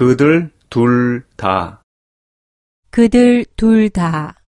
그들 둘 다. 그들 둘 다.